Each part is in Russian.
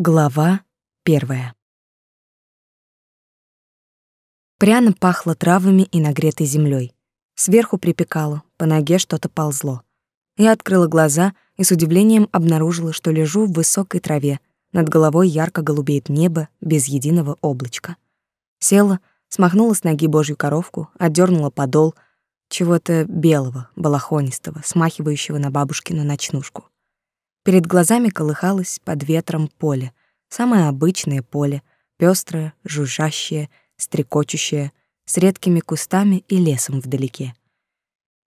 Глава первая. Пряно пахло травами и нагретой землей. Сверху припекало, по ноге что-то ползло. Я открыла глаза и с удивлением обнаружила, что лежу в высокой траве. Над головой ярко голубеет небо без единого облачка. Села, смахнула с ноги божью коровку, отдернула подол чего-то белого, балахонистого, смахивающего на бабушкину ночнушку. Перед глазами колыхалось под ветром поле, самое обычное поле, пестрое, жужжащее, стрекочущее, с редкими кустами и лесом вдалеке.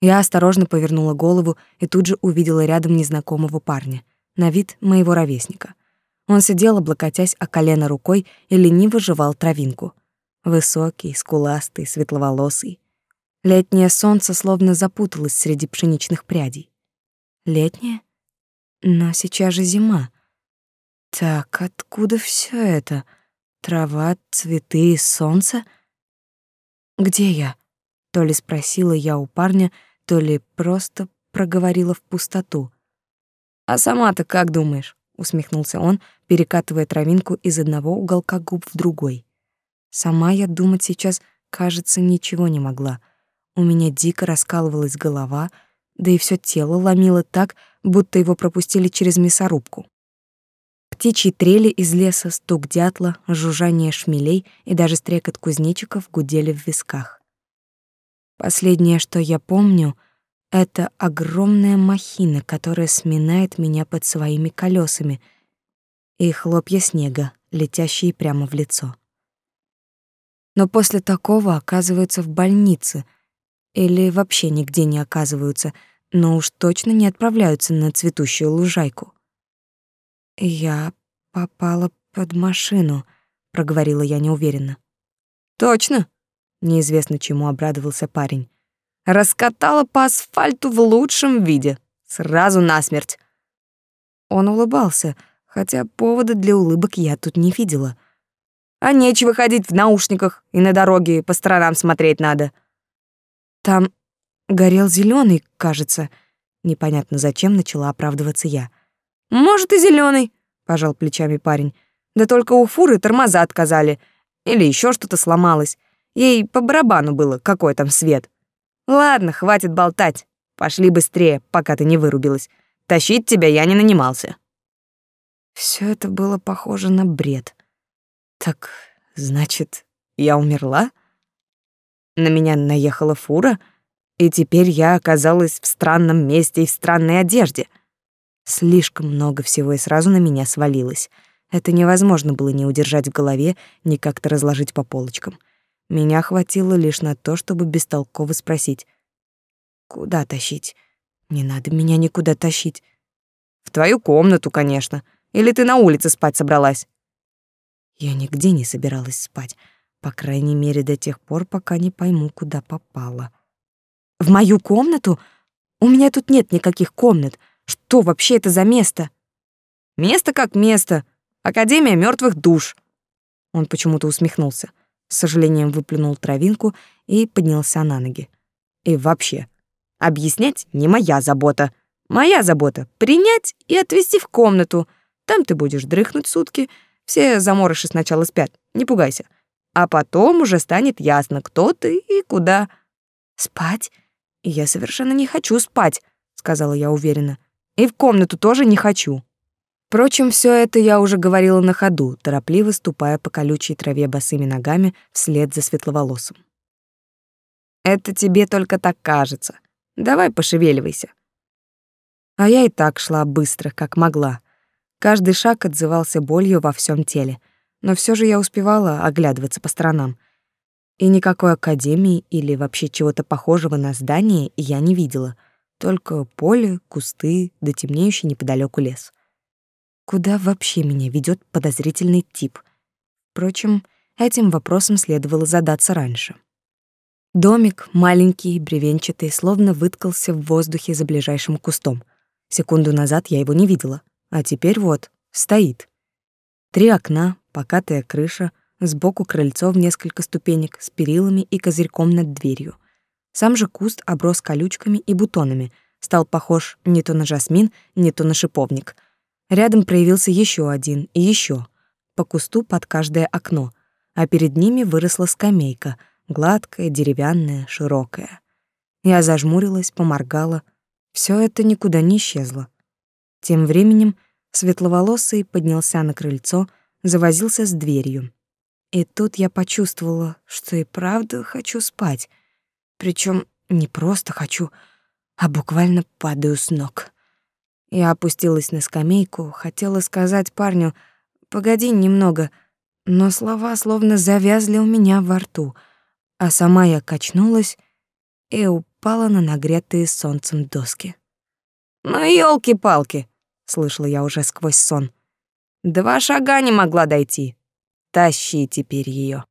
Я осторожно повернула голову и тут же увидела рядом незнакомого парня, на вид моего ровесника. Он сидел, облокотясь о колено рукой и лениво жевал травинку. Высокий, скуластый, светловолосый. Летнее солнце словно запуталось среди пшеничных прядей. Летнее? Но сейчас же зима. Так, откуда все это? Трава, цветы, солнце? Где я? То ли спросила я у парня, то ли просто проговорила в пустоту. А сама-то как думаешь? усмехнулся он, перекатывая травинку из одного уголка губ в другой. Сама я думать сейчас, кажется, ничего не могла. У меня дико раскалывалась голова, да и все тело ломило так, будто его пропустили через мясорубку. Птичьи трели из леса, стук дятла, жужжание шмелей и даже стрекот кузнечиков гудели в висках. Последнее, что я помню, это огромная махина, которая сминает меня под своими колесами, и хлопья снега, летящие прямо в лицо. Но после такого оказываются в больнице или вообще нигде не оказываются — но уж точно не отправляются на цветущую лужайку. Я попала под машину, проговорила я неуверенно. Точно? Неизвестно чему обрадовался парень. Раскатала по асфальту в лучшем виде, сразу насмерть. Он улыбался, хотя повода для улыбок я тут не видела. А нечего ходить в наушниках и на дороге по сторонам смотреть надо. Там Горел зеленый, кажется. Непонятно зачем начала оправдываться я. Может и зеленый, пожал плечами парень. Да только у фуры тормоза отказали. Или еще что-то сломалось. Ей по барабану было, какой там свет. Ладно, хватит болтать. Пошли быстрее, пока ты не вырубилась. Тащить тебя я не нанимался. Все это было похоже на бред. Так, значит, я умерла? На меня наехала фура — и теперь я оказалась в странном месте и в странной одежде. Слишком много всего и сразу на меня свалилось. Это невозможно было ни удержать в голове, ни как-то разложить по полочкам. Меня хватило лишь на то, чтобы бестолково спросить. «Куда тащить? Не надо меня никуда тащить». «В твою комнату, конечно. Или ты на улице спать собралась?» Я нигде не собиралась спать, по крайней мере, до тех пор, пока не пойму, куда попала. В мою комнату? У меня тут нет никаких комнат. Что вообще это за место? Место как место. Академия мертвых душ. Он почему-то усмехнулся, с сожалением выплюнул травинку и поднялся на ноги. И вообще, объяснять не моя забота. Моя забота — принять и отвезти в комнату. Там ты будешь дрыхнуть сутки. Все заморыши сначала спят, не пугайся. А потом уже станет ясно, кто ты и куда. Спать? «Я совершенно не хочу спать», — сказала я уверенно. «И в комнату тоже не хочу». Впрочем, все это я уже говорила на ходу, торопливо ступая по колючей траве босыми ногами вслед за светловолосым. «Это тебе только так кажется. Давай пошевеливайся». А я и так шла быстро, как могла. Каждый шаг отзывался болью во всем теле, но все же я успевала оглядываться по сторонам — и никакой академии или вообще чего-то похожего на здание я не видела. Только поле, кусты, да темнеющий неподалеку лес. Куда вообще меня ведет подозрительный тип? Впрочем, этим вопросом следовало задаться раньше. Домик, маленький, бревенчатый, словно выткался в воздухе за ближайшим кустом. Секунду назад я его не видела, а теперь вот, стоит. Три окна, покатая крыша — Сбоку крыльцо в несколько ступенек с перилами и козырьком над дверью. Сам же куст оброс колючками и бутонами, стал похож не то на жасмин, не то на шиповник. Рядом проявился еще один и еще, по кусту под каждое окно, а перед ними выросла скамейка, гладкая, деревянная, широкая. Я зажмурилась, поморгала. Все это никуда не исчезло. Тем временем светловолосый поднялся на крыльцо, завозился с дверью. И тут я почувствовала, что и правда хочу спать. Причем не просто хочу, а буквально падаю с ног. Я опустилась на скамейку, хотела сказать парню «погоди немного», но слова словно завязли у меня во рту, а сама я качнулась и упала на нагретые солнцем доски. «Ну, елки-палки!» — слышала я уже сквозь сон. «Два шага не могла дойти. Тащи теперь ее.